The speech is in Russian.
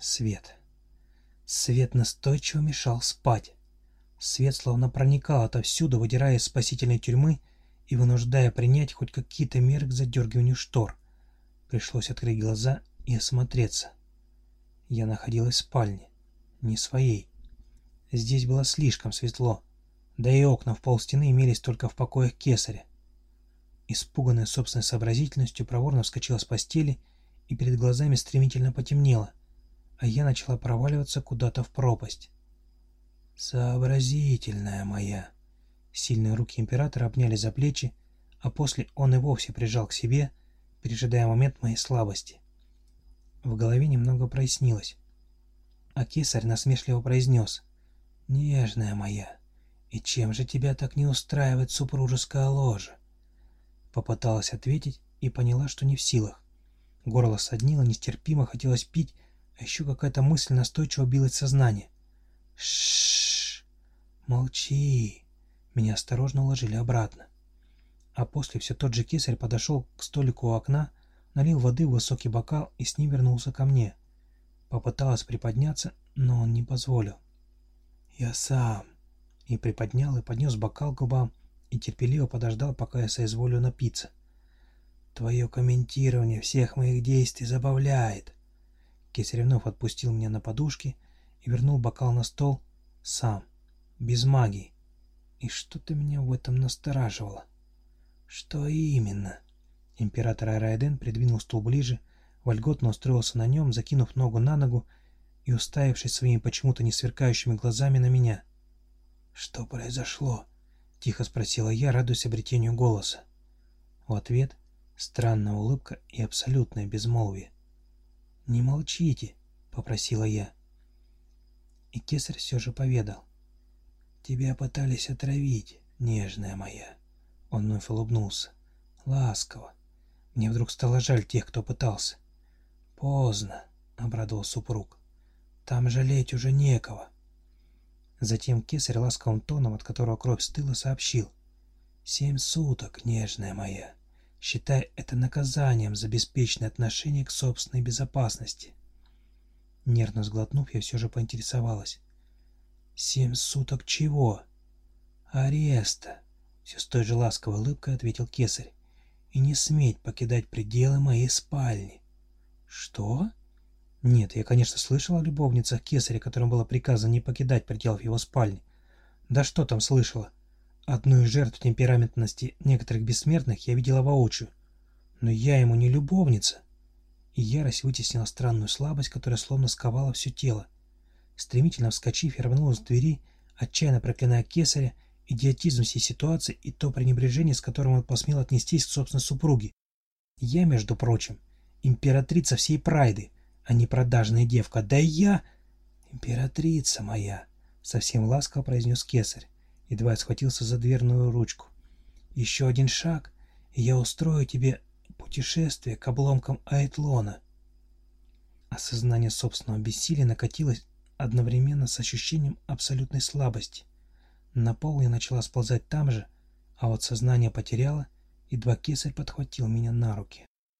Свет. Свет настойчиво мешал спать. Свет словно проникал отовсюду, выдирая из спасительной тюрьмы и вынуждая принять хоть какие-то меры к задергиванию штор. Пришлось открыть глаза и осмотреться. Я находилась в спальне, не своей. Здесь было слишком светло, да и окна в полстены имелись только в покоях кесаря. Испуганная собственной сообразительностью, проворно вскочила с постели, и перед глазами стремительно потемнело, а я начала проваливаться куда-то в пропасть. «Сообразительная моя!» Сильные руки императора обняли за плечи, а после он и вовсе прижал к себе, пережидая момент моей слабости. В голове немного прояснилось. А кесарь насмешливо произнес. «Нежная моя, и чем же тебя так не устраивает супружеская ложа?» Попыталась ответить и поняла, что не в силах. Горло соднило, нестерпимо хотелось пить, а еще какая-то мысль настойчиво билась в сознание. Шшш, молчи. Меня осторожно уложили обратно. А после все тот же кесарь подошел к столику у окна, налил воды в высокий бокал и с ним вернулся ко мне. Попыталась приподняться, но он не позволил. «Я сам!» И приподнял и поднес бокал к губам и терпеливо подождал, пока я соизволю напиться. «Твое комментирование всех моих действий забавляет!» Кесарь вновь отпустил меня на подушки и вернул бокал на стол сам, без магии. И что-то меня в этом настораживало. «Что именно?» Император Айрайден придвинул стул ближе, вольготно устроился на нем, закинув ногу на ногу и уставившись своими почему-то не сверкающими глазами на меня. «Что произошло?» — тихо спросила я, радуясь обретению голоса. В ответ странная улыбка и абсолютное безмолвие. «Не молчите», — попросила я. И кесарь все же поведал. «Тебя пытались отравить, нежная моя». Он вновь улыбнулся. Ласково. Мне вдруг стало жаль тех, кто пытался. «Поздно», — обрадовал супруг. «Там жалеть уже некого». Затем кесарь ласковым тоном, от которого кровь стыла, сообщил. «Семь суток, нежная моя. Считай это наказанием за беспечное отношение к собственной безопасности». Нервно сглотнув, я все же поинтересовалась. «Семь суток чего?» «Ареста», — все с той же ласковой улыбкой ответил кесарь и не сметь покидать пределы моей спальни. Что? Нет, я, конечно, слышал о любовницах Кесаря, которым было приказано не покидать пределов его спальни. Да что там слышала? Одну из жертв темпераментности некоторых бессмертных я видела воочию. Но я ему не любовница. И ярость вытеснила странную слабость, которая словно сковала все тело. Стремительно вскочив, я рванулась к двери, отчаянно проклиная Кесаря идиотизм всей ситуации и то пренебрежение, с которым он посмел отнестись к собственной супруге. Я, между прочим, императрица всей прайды, а не продажная девка. Да и я... Императрица моя, совсем ласково произнес кесарь, едва схватился за дверную ручку. Еще один шаг, и я устрою тебе путешествие к обломкам Айтлона. Осознание собственного бессилия накатилось одновременно с ощущением абсолютной слабости. На пол я начала сползать там же, а вот сознание потеряла, едва кесарь подхватил меня на руки.